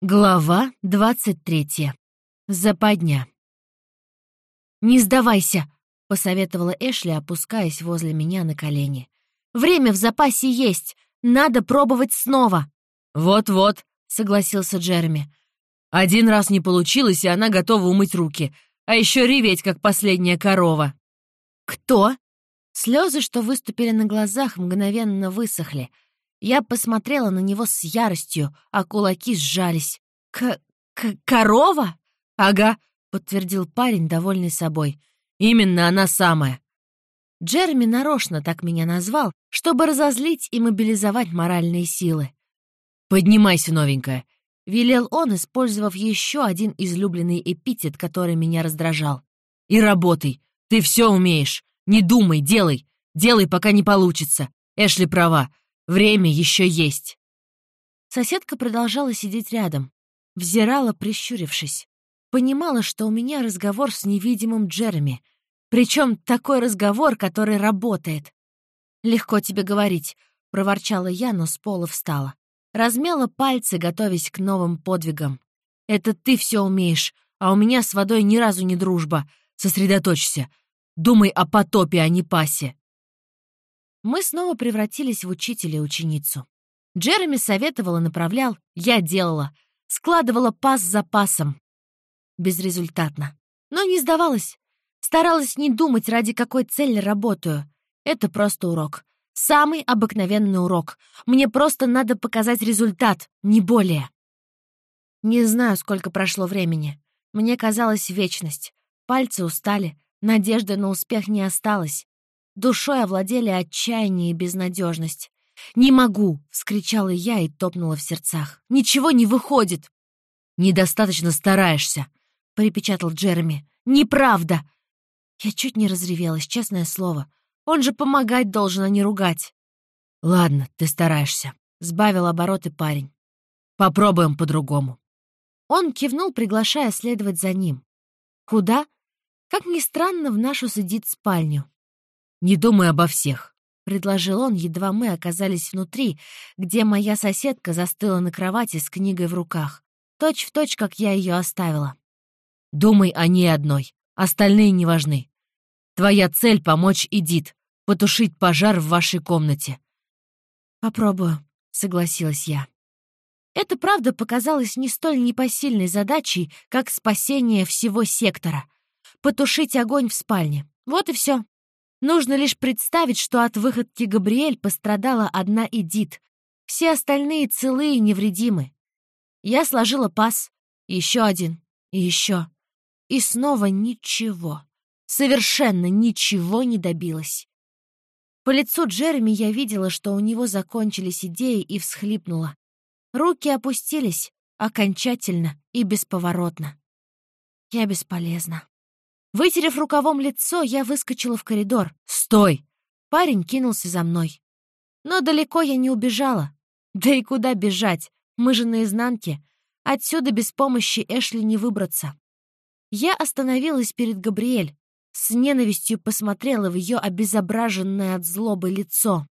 Глава двадцать третья. Западня. «Не сдавайся!» — посоветовала Эшли, опускаясь возле меня на колени. «Время в запасе есть! Надо пробовать снова!» «Вот-вот», — согласился Джереми. «Один раз не получилось, и она готова умыть руки, а еще реветь, как последняя корова». «Кто?» Слезы, что выступили на глазах, мгновенно высохли — я посмотрела на него с яростью, а кулаки сжались. «К... к... корова?» «Ага», — подтвердил парень, довольный собой. «Именно она самая». Джереми нарочно так меня назвал, чтобы разозлить и мобилизовать моральные силы. «Поднимайся, новенькая», — велел он, использовав еще один излюбленный эпитет, который меня раздражал. «И работай. Ты все умеешь. Не думай, делай. Делай, пока не получится. Эшли права. Время еще есть. Соседка продолжала сидеть рядом, взирала, прищурившись. Понимала, что у меня разговор с невидимым Джереми. Причем такой разговор, который работает. «Легко тебе говорить», — проворчала я, но с пола встала. Размяла пальцы, готовясь к новым подвигам. «Это ты все умеешь, а у меня с водой ни разу не дружба. Сосредоточься. Думай о потопе, а не пасе». Мы снова превратились в учителя и ученицу. Джереми советовал и направлял, я делала. Складывала пас за пасом. Безрезультатно. Но не сдавалась. Старалась не думать, ради какой цели работаю. Это просто урок. Самый обыкновенный урок. Мне просто надо показать результат, не более. Не знаю, сколько прошло времени. Мне казалось вечность. Пальцы устали, надежды на успех не осталось. Душой овладели отчаяние и безнадежность. «Не могу!» — вскричала я и топнула в сердцах. «Ничего не выходит!» «Недостаточно стараешься!» — припечатал Джереми. «Неправда!» Я чуть не разревелась, честное слово. Он же помогать должен, а не ругать. «Ладно, ты стараешься», — сбавил обороты парень. «Попробуем по-другому». Он кивнул, приглашая следовать за ним. «Куда?» Как ни странно, в нашу сидит спальню. «Не думай обо всех», — предложил он, едва мы оказались внутри, где моя соседка застыла на кровати с книгой в руках, точь в точь, как я ее оставила. «Думай о ней одной, остальные не важны. Твоя цель — помочь Эдит, потушить пожар в вашей комнате». «Попробую», — согласилась я. Это, правда, показалось не столь непосильной задачей, как спасение всего сектора. Потушить огонь в спальне. Вот и все. Нужно лишь представить, что от выходки Габриэль пострадала одна Эдит. Все остальные целые и невредимы. Я сложила пас. Еще один. И еще. И снова ничего. Совершенно ничего не добилась. По лицу Джереми я видела, что у него закончились идеи, и всхлипнула. Руки опустились окончательно и бесповоротно. Я бесполезна. Вытерев рукавом лицо, я выскочила в коридор. «Стой!» Парень кинулся за мной. Но далеко я не убежала. Да и куда бежать? Мы же наизнанке. Отсюда без помощи Эшли не выбраться. Я остановилась перед Габриэль. С ненавистью посмотрела в ее обезображенное от злобы лицо.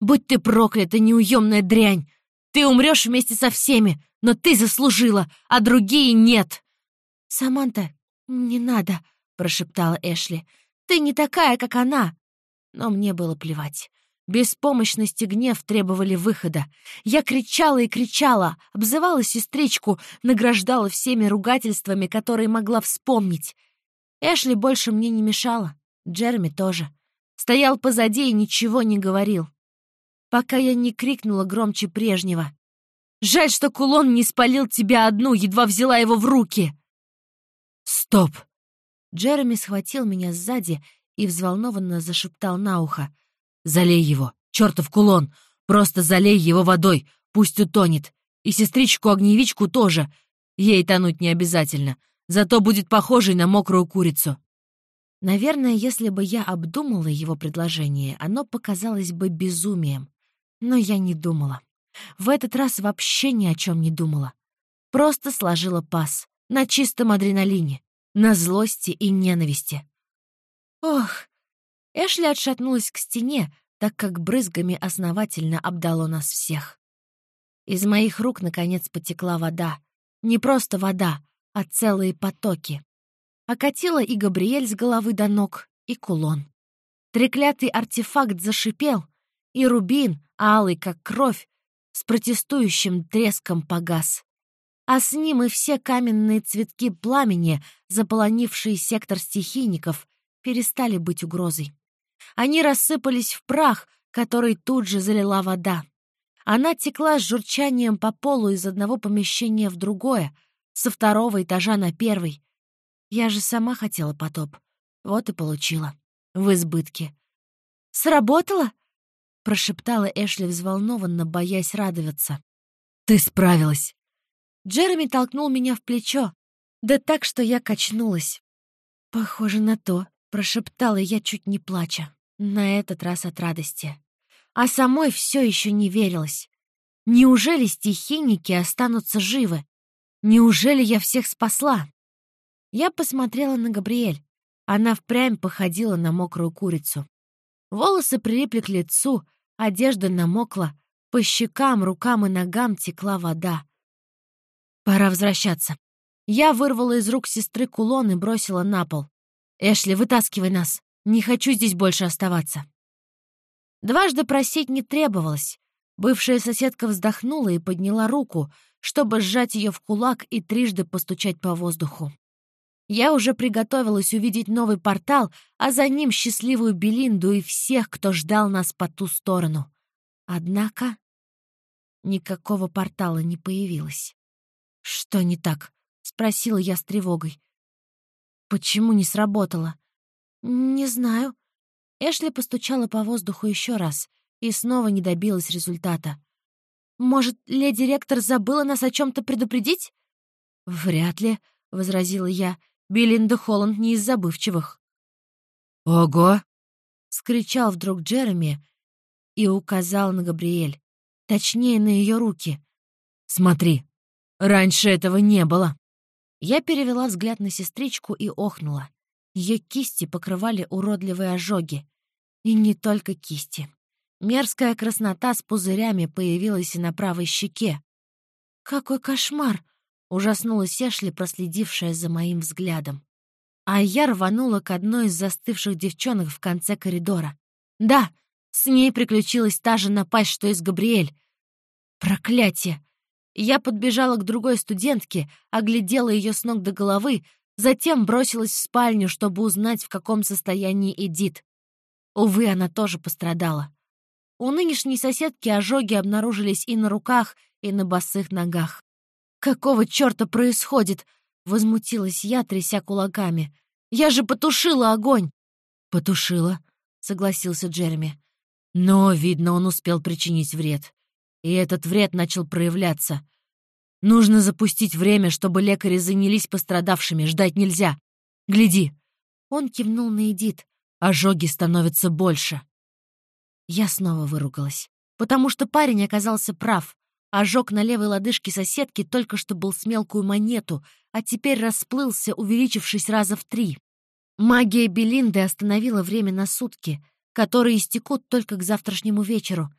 «Будь ты проклята, неуемная дрянь! Ты умрешь вместе со всеми, но ты заслужила, а другие нет!» «Саманта, не надо!» — прошептала Эшли. «Ты не такая, как она!» Но мне было плевать. Беспомощность и гнев требовали выхода. Я кричала и кричала, обзывала сестричку, награждала всеми ругательствами, которые могла вспомнить. Эшли больше мне не мешала. Джерми тоже. Стоял позади и ничего не говорил. Пока я не крикнула громче прежнего. «Жаль, что кулон не спалил тебя одну, едва взяла его в руки!» «Стоп!» Джереми схватил меня сзади и взволнованно зашептал на ухо. «Залей его! Чертов кулон! Просто залей его водой! Пусть утонет! И сестричку-огневичку тоже! Ей тонуть не обязательно, зато будет похожей на мокрую курицу!» Наверное, если бы я обдумала его предложение, оно показалось бы безумием. Но я не думала. В этот раз вообще ни о чем не думала. Просто сложила пас на чистом адреналине на злости и ненависти. Ох! Эшли отшатнулась к стене, так как брызгами основательно обдало нас всех. Из моих рук, наконец, потекла вода. Не просто вода, а целые потоки. Окатила и Габриэль с головы до ног, и кулон. Треклятый артефакт зашипел, и рубин, алый как кровь, с протестующим треском погас. А с ним и все каменные цветки пламени, заполонившие сектор стихийников, перестали быть угрозой. Они рассыпались в прах, который тут же залила вода. Она текла с журчанием по полу из одного помещения в другое, со второго этажа на первый. Я же сама хотела потоп. Вот и получила. В избытке. «Сработало?» — прошептала Эшли взволнованно, боясь радоваться. «Ты справилась!» Джереми толкнул меня в плечо, да так, что я качнулась. «Похоже на то», — прошептала я, чуть не плача, на этот раз от радости. А самой все еще не верилось. Неужели стихийники останутся живы? Неужели я всех спасла? Я посмотрела на Габриэль. Она впрямь походила на мокрую курицу. Волосы прилипли к лицу, одежда намокла, по щекам, рукам и ногам текла вода. Пора возвращаться. Я вырвала из рук сестры кулон и бросила на пол. «Эшли, вытаскивай нас. Не хочу здесь больше оставаться». Дважды просить не требовалось. Бывшая соседка вздохнула и подняла руку, чтобы сжать ее в кулак и трижды постучать по воздуху. Я уже приготовилась увидеть новый портал, а за ним счастливую Белинду и всех, кто ждал нас по ту сторону. Однако никакого портала не появилось. «Что не так?» — спросила я с тревогой. «Почему не сработало?» «Не знаю». Эшли постучала по воздуху еще раз и снова не добилась результата. «Может, леди-ректор забыла нас о чем-то предупредить?» «Вряд ли», — возразила я. «Белинда Холланд не из забывчивых». «Ого!» — скричал вдруг Джереми и указал на Габриэль. Точнее, на ее руки. «Смотри, раньше этого не было». Я перевела взгляд на сестричку и охнула. Ее кисти покрывали уродливые ожоги. И не только кисти. Мерзкая краснота с пузырями появилась и на правой щеке. «Какой кошмар!» — ужаснулась Эшли, проследившая за моим взглядом. А я рванула к одной из застывших девчонок в конце коридора. Да, с ней приключилась та же напасть, что и с Габриэль. Проклятие! Я подбежала к другой студентке, оглядела ее с ног до головы, затем бросилась в спальню, чтобы узнать, в каком состоянии Эдит. Увы, она тоже пострадала. У нынешней соседки ожоги обнаружились и на руках, и на босых ногах. «Какого черта происходит?» — возмутилась я, тряся кулаками. «Я же потушила огонь!» «Потушила», — согласился Джереми. «Но, видно, он успел причинить вред. И этот вред начал проявляться. Нужно запустить время, чтобы лекари занялись пострадавшими, ждать нельзя. Гляди!» Он кивнул на Эдит. «Ожоги становятся больше». Я снова выругалась, потому что парень оказался прав. Ожог на левой лодыжке соседки только что был с мелкую монету, а теперь расплылся, увеличившись раза в три. Магия Белинды остановила время на сутки, которые истекут только к завтрашнему вечеру.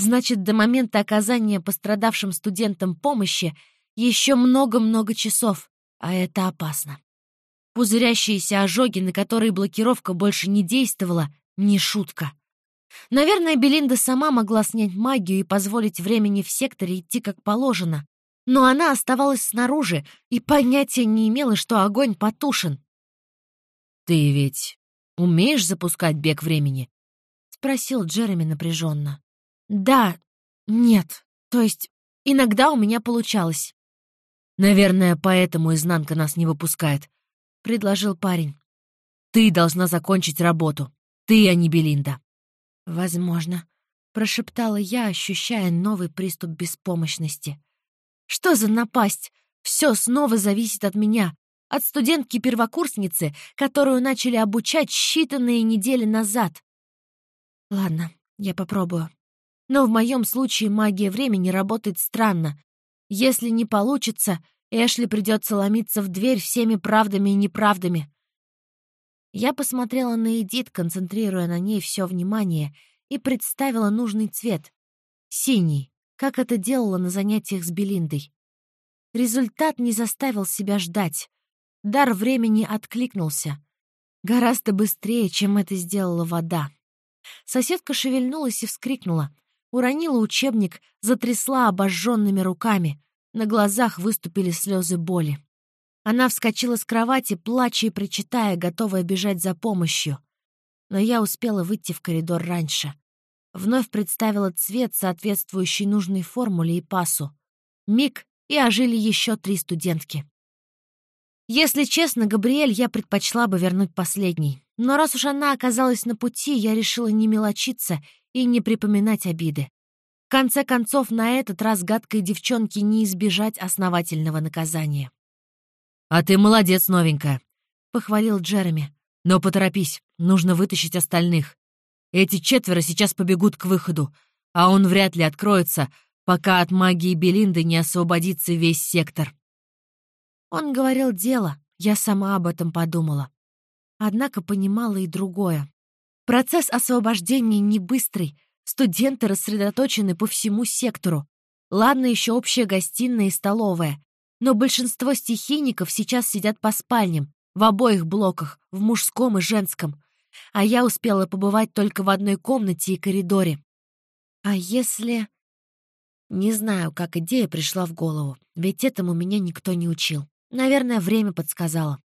Значит, до момента оказания пострадавшим студентам помощи еще много-много часов, а это опасно. Пузырящиеся ожоги, на которые блокировка больше не действовала, не шутка. Наверное, Белинда сама могла снять магию и позволить времени в секторе идти как положено. Но она оставалась снаружи и понятия не имела, что огонь потушен. «Ты ведь умеешь запускать бег времени?» — спросил Джереми напряженно. «Да, нет, то есть иногда у меня получалось». «Наверное, поэтому изнанка нас не выпускает», — предложил парень. «Ты должна закончить работу. Ты, а не Белинда». «Возможно», — прошептала я, ощущая новый приступ беспомощности. «Что за напасть? Все снова зависит от меня, от студентки-первокурсницы, которую начали обучать считанные недели назад. Ладно, я попробую. Но в моем случае магия времени работает странно. Если не получится, Эшли придется ломиться в дверь всеми правдами и неправдами. Я посмотрела на Эдит, концентрируя на ней все внимание, и представила нужный цвет. Синий, как это делала на занятиях с Белиндой. Результат не заставил себя ждать. Дар времени откликнулся. Гораздо быстрее, чем это сделала вода. Соседка шевельнулась и вскрикнула. Уронила учебник, затрясла обожженными руками. На глазах выступили слезы боли. Она вскочила с кровати, плача и причитая, готовая бежать за помощью. Но я успела выйти в коридор раньше. Вновь представила цвет, соответствующий нужной формуле и пасу. Миг, и ожили еще три студентки. Если честно, Габриэль я предпочла бы вернуть последней. Но раз уж она оказалась на пути, я решила не мелочиться и не припоминать обиды. В конце концов, на этот раз гадкой девчонке не избежать основательного наказания. «А ты молодец, новенькая», — похвалил Джереми. «Но поторопись, нужно вытащить остальных. Эти четверо сейчас побегут к выходу, а он вряд ли откроется, пока от магии Белинды не освободится весь сектор». Он говорил дело, я сама об этом подумала. Однако понимала и другое. Процесс освобождения не быстрый, студенты рассредоточены по всему сектору. Ладно, еще общая гостиная и столовая. Но большинство стихийников сейчас сидят по спальням, в обоих блоках, в мужском и женском. А я успела побывать только в одной комнате и коридоре. А если... Не знаю, как идея пришла в голову, ведь этому меня никто не учил. Наверное, время подсказало.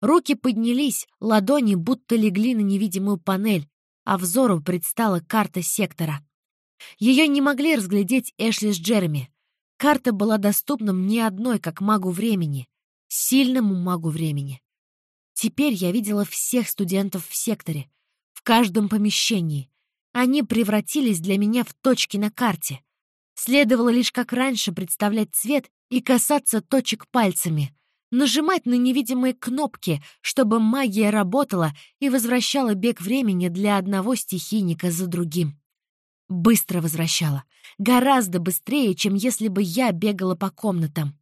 Руки поднялись, ладони будто легли на невидимую панель, а взору предстала карта сектора. Ее не могли разглядеть Эшли с Джереми. Карта была доступна мне одной, как магу времени, сильному магу времени. Теперь я видела всех студентов в секторе, в каждом помещении. Они превратились для меня в точки на карте. Следовало лишь как раньше представлять цвет и касаться точек пальцами, нажимать на невидимые кнопки, чтобы магия работала и возвращала бег времени для одного стихийника за другим. Быстро возвращала. Гораздо быстрее, чем если бы я бегала по комнатам.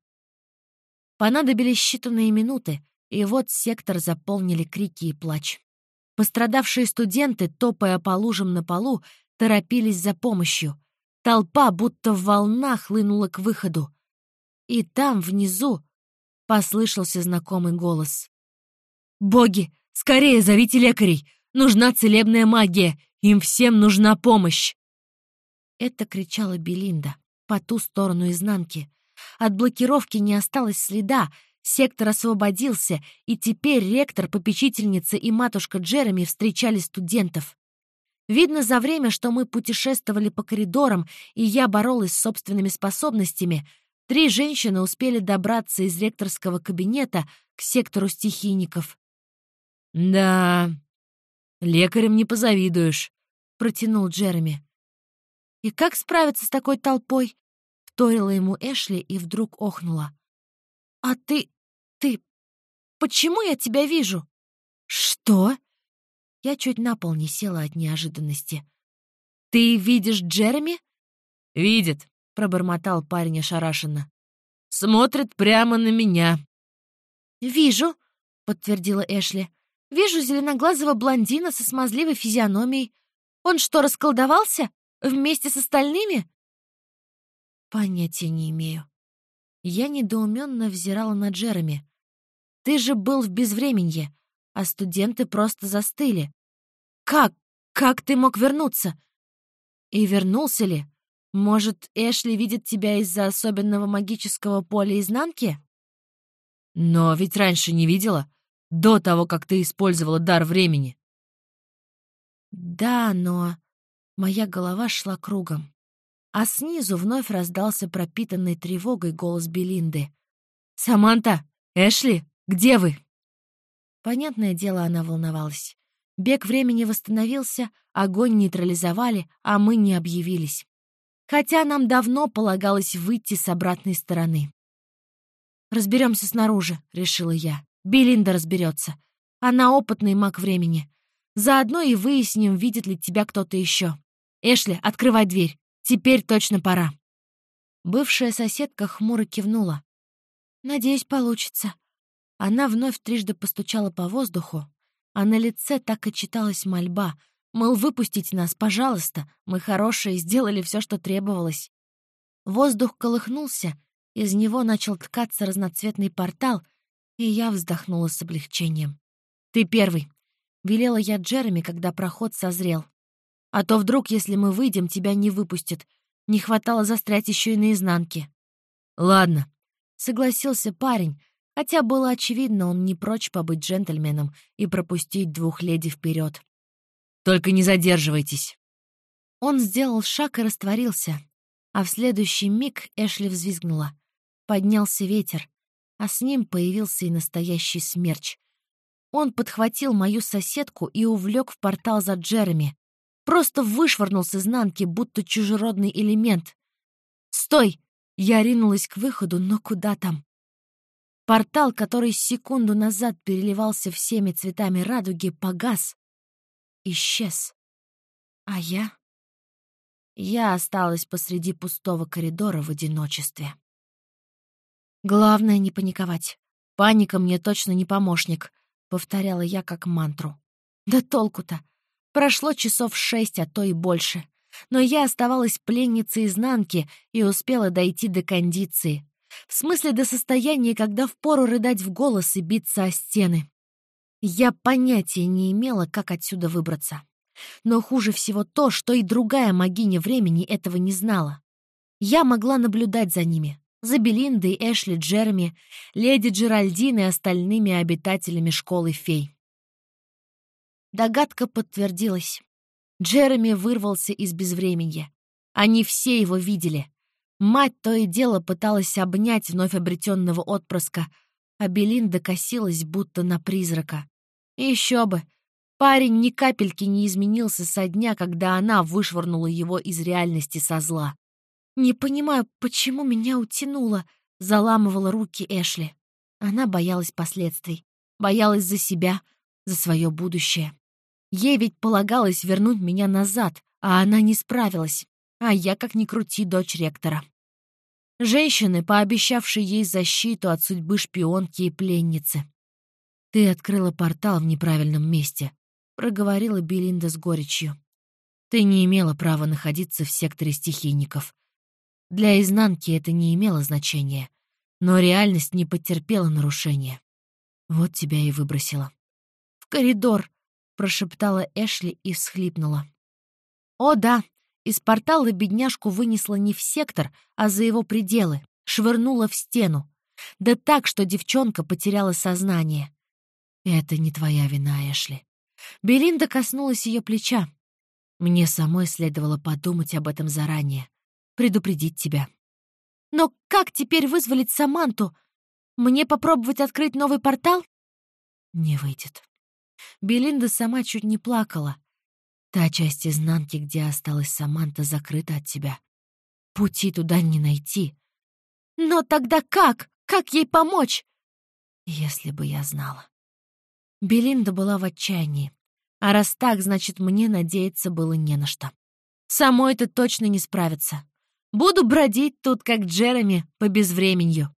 Понадобились считанные минуты, и вот сектор заполнили крики и плач. Пострадавшие студенты, топая по лужам на полу, торопились за помощью. Толпа будто в волнах хлынула к выходу. И там, внизу, Послышался знакомый голос. «Боги, скорее зовите лекарей! Нужна целебная магия! Им всем нужна помощь!» Это кричала Белинда по ту сторону изнанки. От блокировки не осталось следа, сектор освободился, и теперь ректор, попечительница и матушка Джереми встречали студентов. Видно, за время, что мы путешествовали по коридорам, и я боролась с собственными способностями, Три женщины успели добраться из ректорского кабинета к сектору стихийников. «Да, лекарем не позавидуешь», — протянул Джереми. «И как справиться с такой толпой?» — вторила ему Эшли и вдруг охнула. «А ты... ты... почему я тебя вижу?» «Что?» Я чуть на пол не села от неожиданности. «Ты видишь Джереми?» «Видит», пробормотал парень ошарашенно. «Смотрит прямо на меня». «Вижу», — подтвердила Эшли. «Вижу зеленоглазого блондина со смазливой физиономией. Он что, расколдовался? Вместе с остальными?» «Понятия не имею». Я недоуменно взирала на Джереми. «Ты же был в безвременье, а студенты просто застыли. Как? Как ты мог вернуться? И вернулся ли?» Может, Эшли видит тебя из-за особенного магического поля изнанки? Но ведь раньше не видела, до того, как ты использовала дар времени. Да, но моя голова шла кругом. А снизу вновь раздался пропитанный тревогой голос Белинды. «Саманта! Эшли! Где вы?» Понятное дело, она волновалась. Бег времени восстановился, огонь нейтрализовали, а мы не объявились хотя нам давно полагалось выйти с обратной стороны. «Разберемся снаружи», — решила я. «Белинда разберется. Она опытный маг времени. Заодно и выясним, видит ли тебя кто-то еще. Эшли, открывай дверь. Теперь точно пора». Бывшая соседка хмуро кивнула. «Надеюсь, получится». Она вновь трижды постучала по воздуху, а на лице так и читалась мольба, Мол, выпустите нас, пожалуйста. Мы хорошие, сделали все, что требовалось. Воздух колыхнулся, Из него начал ткаться разноцветный портал, и я вздохнула с облегчением. «Ты первый», — велела я Джереми, когда проход созрел. «А то вдруг, если мы выйдем, тебя не выпустят. Не хватало застрять еще и наизнанке». «Ладно», — согласился парень, хотя было очевидно, он не прочь побыть джентльменом и пропустить двух леди вперед. «Только не задерживайтесь». Он сделал шаг и растворился, а в следующий миг Эшли взвизгнула. Поднялся ветер, а с ним появился и настоящий смерч. Он подхватил мою соседку и увлек в портал за Джереми. Просто вышвырнул с изнанки, будто чужеродный элемент. «Стой!» Я ринулась к выходу, но куда там? Портал, который секунду назад переливался всеми цветами радуги, погас. Исчез. А я? Я осталась посреди пустого коридора в одиночестве. Главное — не паниковать. Паника мне точно не помощник, — повторяла я как мантру. Да толку-то. Прошло часов шесть, а то и больше. Но я оставалась пленницей изнанки и успела дойти до кондиции. В смысле до состояния, когда впору рыдать в голос и биться о стены. Я понятия не имела, как отсюда выбраться. Но хуже всего то, что и другая могиня времени этого не знала. Я могла наблюдать за ними, за Белиндой, Эшли, Джереми, леди Джеральдин и остальными обитателями школы фей. Догадка подтвердилась. Джереми вырвался из безвременья. Они все его видели. Мать то и дело пыталась обнять вновь обретенного отпрыска, а Белинда косилась, будто на призрака. Еще бы, парень ни капельки не изменился со дня, когда она вышвырнула его из реальности со зла. «Не понимаю, почему меня утянуло», — заламывала руки Эшли. Она боялась последствий, боялась за себя, за свое будущее. Ей ведь полагалось вернуть меня назад, а она не справилась. А я, как ни крути, дочь ректора. Женщины, пообещавшие ей защиту от судьбы шпионки и пленницы. «Ты открыла портал в неправильном месте», — проговорила Белинда с горечью. «Ты не имела права находиться в секторе стихийников. Для изнанки это не имело значения, но реальность не потерпела нарушения. Вот тебя и выбросила. В коридор, прошептала Эшли и всхлипнула. О, да, из портала бедняжку вынесла не в сектор, а за его пределы, швырнула в стену. Да так, что девчонка потеряла сознание. Это не твоя вина, Эшли. Белинда коснулась ее плеча. Мне самой следовало подумать об этом заранее, предупредить тебя. Но как теперь вызволить Саманту? Мне попробовать открыть новый портал? Не выйдет. Белинда сама чуть не плакала. Та часть изнанки, где осталась Саманта, закрыта от тебя. Пути туда не найти. Но тогда как? Как ей помочь? Если бы я знала. Белинда была в отчаянии. А раз так, значит, мне надеяться было не на что. Самой это точно не справится. Буду бродить тут, как Джереми, по безвременью.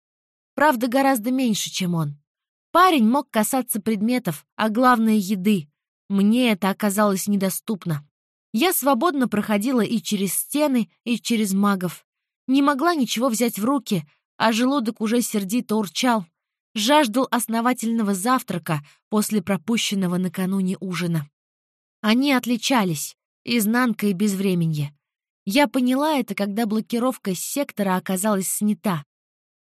Правда, гораздо меньше, чем он. Парень мог касаться предметов, а главное — еды. Мне это оказалось недоступно. Я свободно проходила и через стены, и через магов. Не могла ничего взять в руки, а желудок уже сердито урчал. Жаждал основательного завтрака после пропущенного накануне ужина. Они отличались, изнанка и безвременье. Я поняла это, когда блокировка сектора оказалась снята.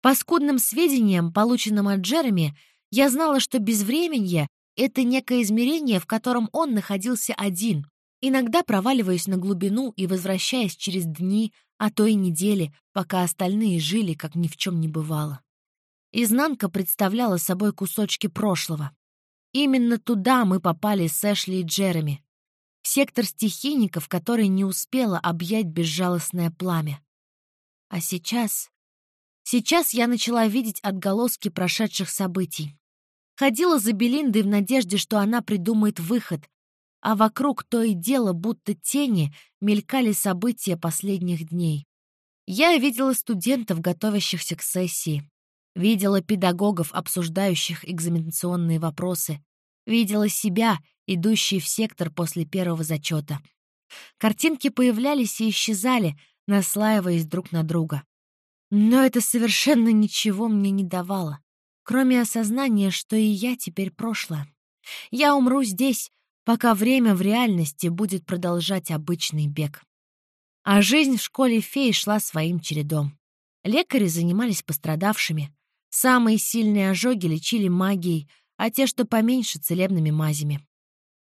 По скудным сведениям, полученным от Джереми, я знала, что безвременье — это некое измерение, в котором он находился один, иногда проваливаясь на глубину и возвращаясь через дни, а то и недели, пока остальные жили, как ни в чем не бывало. Изнанка представляла собой кусочки прошлого. Именно туда мы попали с Эшли и Джереми. В сектор стихийников, который не успела объять безжалостное пламя. А сейчас Сейчас я начала видеть отголоски прошедших событий. Ходила за Белиндой в надежде, что она придумает выход, а вокруг то и дело, будто тени, мелькали события последних дней. Я видела студентов, готовящихся к сессии, видела педагогов, обсуждающих экзаменационные вопросы, видела себя, идущей в сектор после первого зачета. Картинки появлялись и исчезали, наслаиваясь друг на друга. Но это совершенно ничего мне не давало, кроме осознания, что и я теперь прошлое. Я умру здесь, пока время в реальности будет продолжать обычный бег. А жизнь в школе фей шла своим чередом. Лекари занимались пострадавшими. Самые сильные ожоги лечили магией, а те, что поменьше, целебными мазями.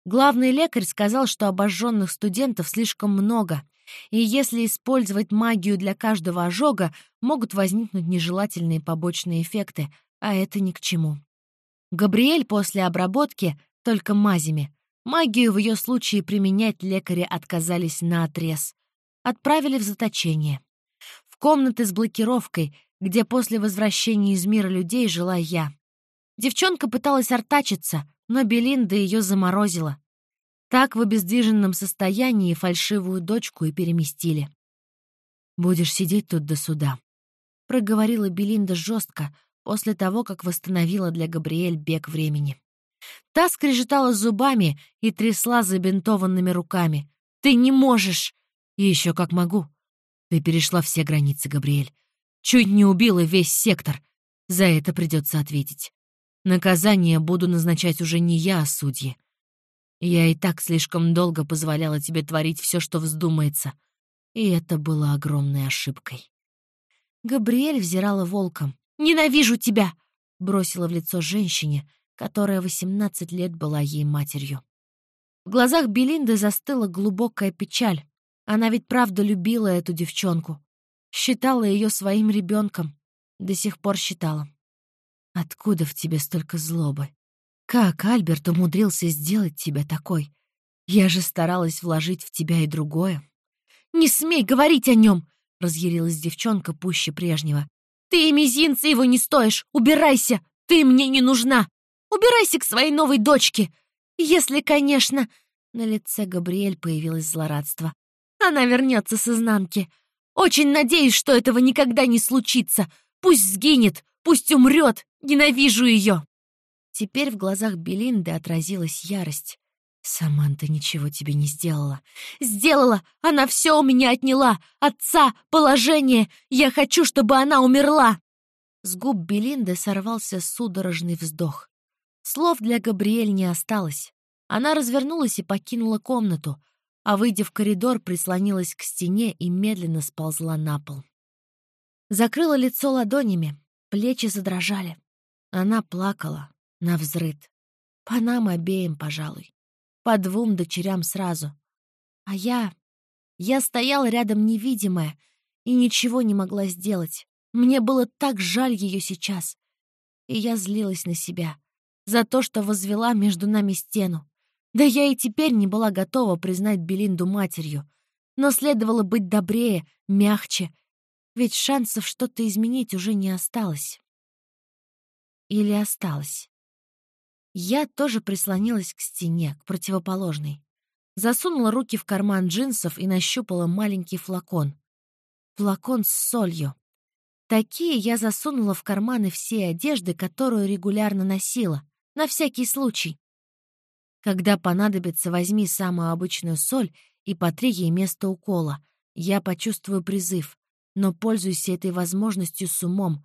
Главный лекарь сказал, что обожженных студентов слишком много, и если использовать магию для каждого ожога, могут возникнуть нежелательные побочные эффекты, а это ни к чему. Габриэль после обработки только мазями. Магию в ее случае применять лекари отказались на отрез. Отправили в заточение. В комнаты с блокировкой, где после возвращения из мира людей жила я. Девчонка пыталась артачиться, но Белинда ее заморозила. Так в обездвиженном состоянии фальшивую дочку и переместили. «Будешь сидеть тут до суда», — проговорила Белинда жестко после того, как восстановила для Габриэль бег времени. Та скрежетала зубами и трясла забинтованными руками. «Ты не можешь!» «И еще как могу!» «Ты перешла все границы, Габриэль. Чуть не убила весь сектор. За это придется ответить. Наказание буду назначать уже не я, а судьи. Я и так слишком долго позволяла тебе творить все, что вздумается. И это было огромной ошибкой. Габриэль взирала волком. «Ненавижу тебя!» — бросила в лицо женщине, которая 18 лет была ей матерью. В глазах Белинды застыла глубокая печаль. Она ведь правда любила эту девчонку. Считала ее своим ребенком. До сих пор считала. Откуда в тебе столько злобы? Как Альберт умудрился сделать тебя такой? Я же старалась вложить в тебя и другое. «Не смей говорить о нем!» — разъярилась девчонка пуще прежнего. «Ты и мизинца его не стоишь! Убирайся! Ты мне не нужна! Убирайся к своей новой дочке! Если, конечно...» На лице Габриэль появилось злорадство. «Она вернется с изнанки. Очень надеюсь, что этого никогда не случится. Пусть сгинет, пусть умрет, Ненавижу ее!» Теперь в глазах Белинды отразилась ярость. «Саманта ничего тебе не сделала». «Сделала! Она все у меня отняла! Отца, положение! Я хочу, чтобы она умерла!» С губ Белинды сорвался судорожный вздох. Слов для Габриэль не осталось. Она развернулась и покинула комнату, а, выйдя в коридор, прислонилась к стене и медленно сползла на пол. Закрыла лицо ладонями, плечи задрожали. Она плакала, навзрыд. По нам обеим, пожалуй. По двум дочерям сразу. А я... Я стояла рядом невидимая и ничего не могла сделать. Мне было так жаль ее сейчас. И я злилась на себя за то, что возвела между нами стену. Да я и теперь не была готова признать Белинду матерью. Но следовало быть добрее, мягче, ведь шансов что-то изменить уже не осталось. Или осталось? Я тоже прислонилась к стене, к противоположной. Засунула руки в карман джинсов и нащупала маленький флакон. Флакон с солью. Такие я засунула в карманы всей одежды, которую регулярно носила, на всякий случай. Когда понадобится, возьми самую обычную соль и потри ей место укола. Я почувствую призыв, но пользуйся этой возможностью с умом,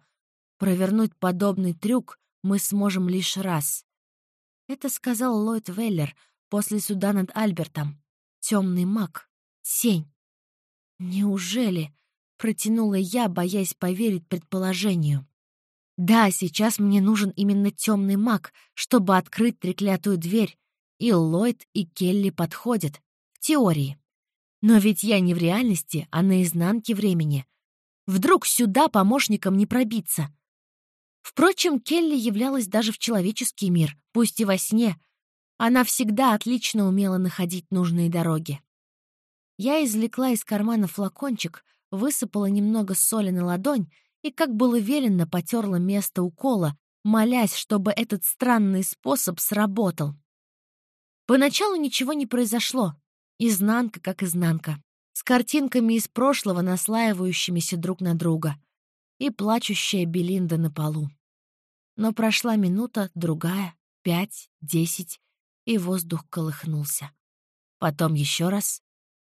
Провернуть подобный трюк мы сможем лишь раз. Это сказал Ллойд Веллер после суда над Альбертом. Темный маг. Тень. Неужели? Протянула я, боясь поверить предположению. Да, сейчас мне нужен именно темный маг, чтобы открыть треклятую дверь. И Ллойд, и Келли подходят. В теории. Но ведь я не в реальности, а на изнанке времени. Вдруг сюда помощникам не пробиться? Впрочем, Келли являлась даже в человеческий мир, пусть и во сне. Она всегда отлично умела находить нужные дороги. Я извлекла из кармана флакончик, высыпала немного соли на ладонь и, как было велено, потерла место укола, молясь, чтобы этот странный способ сработал. Поначалу ничего не произошло. Изнанка как изнанка. С картинками из прошлого, наслаивающимися друг на друга — и плачущая Белинда на полу. Но прошла минута, другая, пять, десять, и воздух колыхнулся. Потом еще раз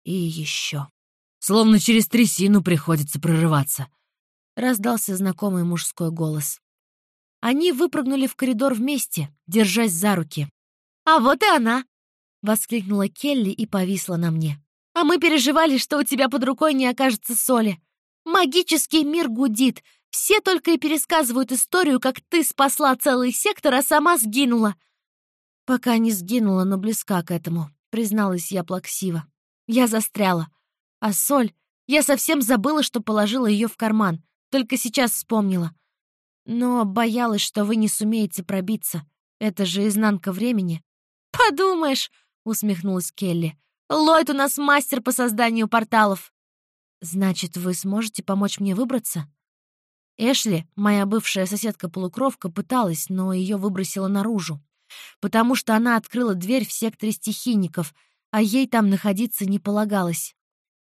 и еще. Словно через трясину приходится прорываться. раздался знакомый мужской голос. Они выпрыгнули в коридор вместе, держась за руки. «А вот и она!» — воскликнула Келли и повисла на мне. «А мы переживали, что у тебя под рукой не окажется соли. Магический мир гудит. Все только и пересказывают историю, как ты спасла целый сектор, а сама сгинула». «Пока не сгинула, но близка к этому», — призналась я плаксиво. «Я застряла. А соль... Я совсем забыла, что положила ее в карман. Только сейчас вспомнила. Но боялась, что вы не сумеете пробиться. Это же изнанка времени. «Подумаешь!» — усмехнулась Келли. «Ллойд у нас мастер по созданию порталов!» «Значит, вы сможете помочь мне выбраться?» Эшли, моя бывшая соседка-полукровка, пыталась, но ее выбросила наружу. Потому что она открыла дверь в секторе стихийников, а ей там находиться не полагалось.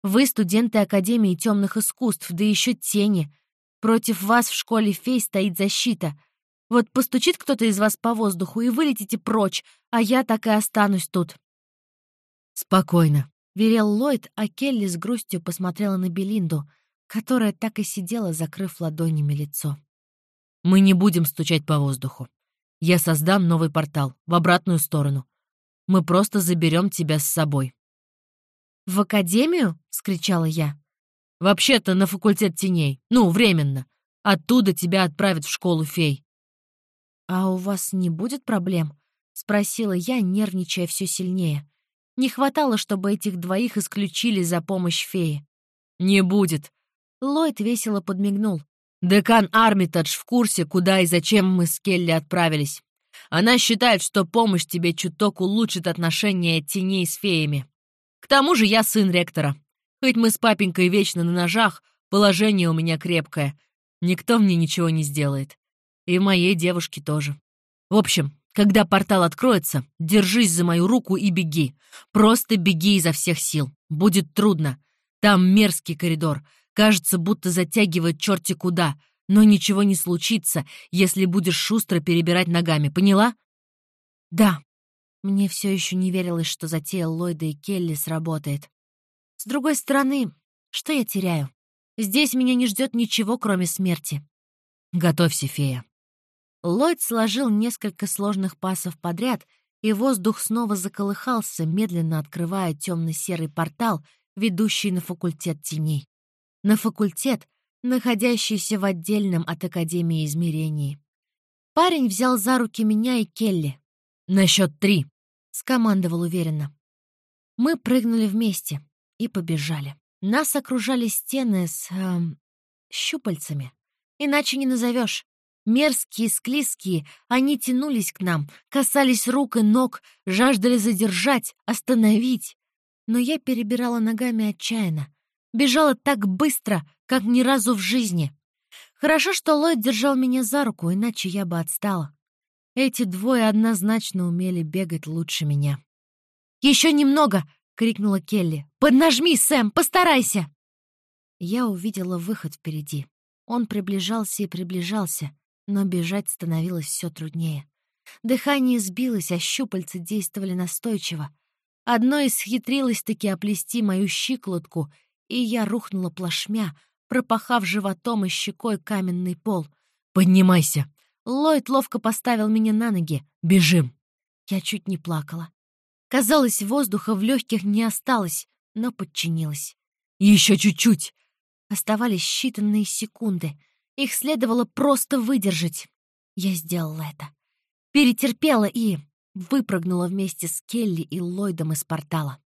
Вы студенты Академии темных искусств, да еще тени. Против вас в школе фей стоит защита. Вот постучит кто-то из вас по воздуху, и вылетите прочь, а я так и останусь тут». «Спокойно», — велел Ллойд, а Келли с грустью посмотрела на Белинду, которая так и сидела, закрыв ладонями лицо. «Мы не будем стучать по воздуху. Я создам новый портал, в обратную сторону. Мы просто заберем тебя с собой». «В академию?» — скричала я. Вообще-то на факультет теней. Ну, временно. Оттуда тебя отправят в школу фей». «А у вас не будет проблем?» — спросила я, нервничая все сильнее. Не хватало, чтобы этих двоих исключили за помощь феи. «Не будет». Ллойд весело подмигнул. «Декан Армитадж в курсе, куда и зачем мы с Келли отправились. Она считает, что помощь тебе чуток улучшит отношения теней с феями. К тому же я сын ректора. Хоть мы с папенькой вечно на ножах, положение у меня крепкое. Никто мне ничего не сделает. И моей девушке тоже. В общем, когда портал откроется, держись за мою руку и беги. Просто беги изо всех сил. Будет трудно. Там мерзкий коридор. Кажется, будто затягивает черти куда. Но ничего не случится, если будешь шустро перебирать ногами. Поняла? Да. Мне все еще не верилось, что затея Ллойда и Келли сработает. С другой стороны, что я теряю? Здесь меня не ждет ничего, кроме смерти. Готовься, фея. Ллойд сложил несколько сложных пасов подряд, и воздух снова заколыхался, медленно открывая темно-серый портал, ведущий на факультет теней. На факультет, находящийся в отдельном от Академии измерении. Парень взял за руки меня и Келли. «На счет три», — скомандовал уверенно. Мы прыгнули вместе и побежали. Нас окружали стены с... Эм, щупальцами. Иначе не назовешь. Мерзкие, склизкие, они тянулись к нам, касались рук и ног, жаждали задержать, остановить. Но я перебирала ногами отчаянно. Бежала так быстро, как ни разу в жизни. Хорошо, что Ллойд держал меня за руку, иначе я бы отстала. Эти двое однозначно умели бегать лучше меня. «Еще немного!» — крикнула Келли. «Поднажми, Сэм, постарайся!» Я увидела выход впереди. Он приближался и приближался, но бежать становилось все труднее. Дыхание сбилось, а щупальца действовали настойчиво. Одно исхитрилось таки оплести мою щиколотку, и я рухнула плашмя, пропахав животом и щекой каменный пол. «Поднимайся!» Ллойд ловко поставил меня на ноги. «Бежим!» Я чуть не плакала. Казалось, воздуха в легких не осталось, но подчинилась. «Еще чуть-чуть!» Оставались считанные секунды. Их следовало просто выдержать. Я сделала это. Перетерпела и выпрыгнула вместе с Келли и Ллойдом из портала.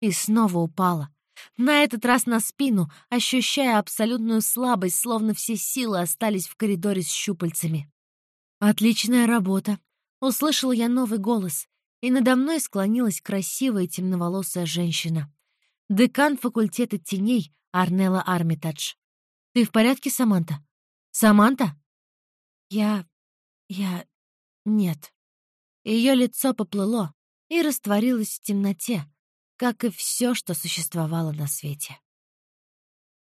И снова упала. На этот раз на спину, ощущая абсолютную слабость, словно все силы остались в коридоре с щупальцами. «Отличная работа!» Услышала я новый голос и надо мной склонилась красивая темноволосая женщина. Декан факультета теней Арнелла Армитадж. «Ты в порядке, Саманта?» «Саманта?» «Я... я... нет». Ее лицо поплыло и растворилось в темноте, как и все, что существовало на свете.